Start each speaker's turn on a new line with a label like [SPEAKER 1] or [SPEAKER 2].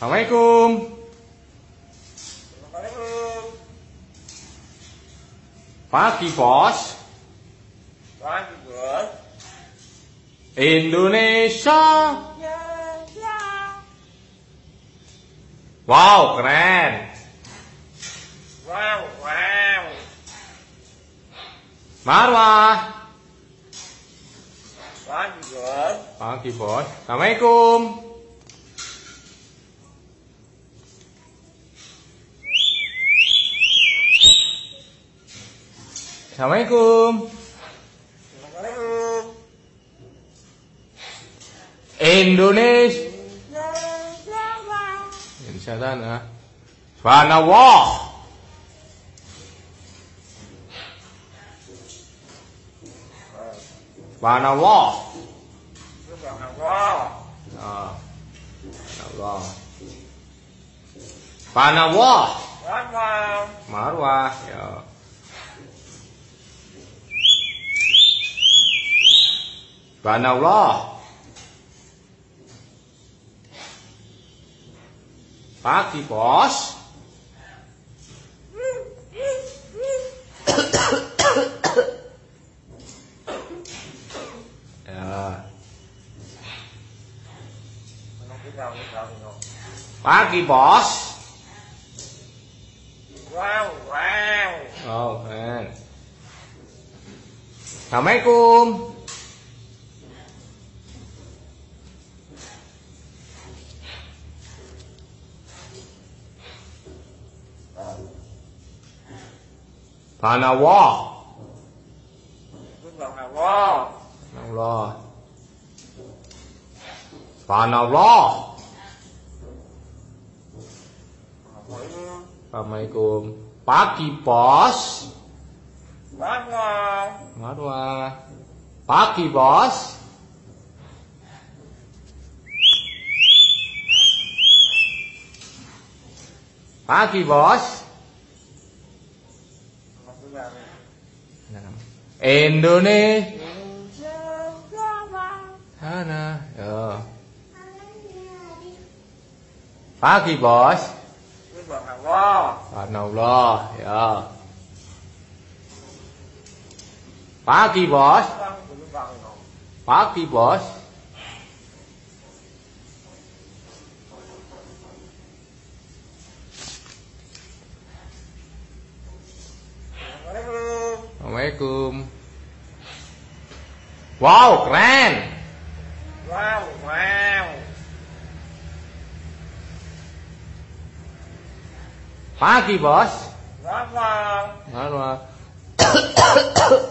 [SPEAKER 1] Assalamualaikum.
[SPEAKER 2] Assalamualaikum.
[SPEAKER 1] Pagi bos.
[SPEAKER 2] Pagi bos.
[SPEAKER 1] Indonesia.
[SPEAKER 2] Ya, ya.
[SPEAKER 1] Wow, keren.
[SPEAKER 2] Wow, wow.
[SPEAKER 1] Marwah.
[SPEAKER 2] Pagi bos.
[SPEAKER 1] Pagi bos. Assalamualaikum. Assalamualaikum.
[SPEAKER 2] Assalamualaikum.
[SPEAKER 1] Indonesia.
[SPEAKER 2] Ya, ya, ya.
[SPEAKER 1] Indonesia tanah. Subhanallah. Subhanallah.
[SPEAKER 2] Subhanallah.
[SPEAKER 1] Ah.
[SPEAKER 2] Wow.
[SPEAKER 1] Marwah ya. Subhanallah. Pagi, Bos. ya. Pagi, Bos.
[SPEAKER 2] Wow, wow.
[SPEAKER 1] Oh, keren. Assalamualaikum. Subhanallah.
[SPEAKER 2] Subhanallah.
[SPEAKER 1] Allah. Subhanallah. Assalamualaikum. Pagi, Bos.
[SPEAKER 2] Wow.
[SPEAKER 1] Marwah. Pagi, Bos. Pagi, Bos. Indonesia sana. Ya. Pagi, Bos.
[SPEAKER 2] Subhanallah.
[SPEAKER 1] Ya. Pagi, Bos. Pagi, Bos.
[SPEAKER 2] Assalamualaikum.
[SPEAKER 1] Wow, keren.
[SPEAKER 2] Wow, wow.
[SPEAKER 1] Pagi, Bos.
[SPEAKER 2] Wow.
[SPEAKER 1] Marwah.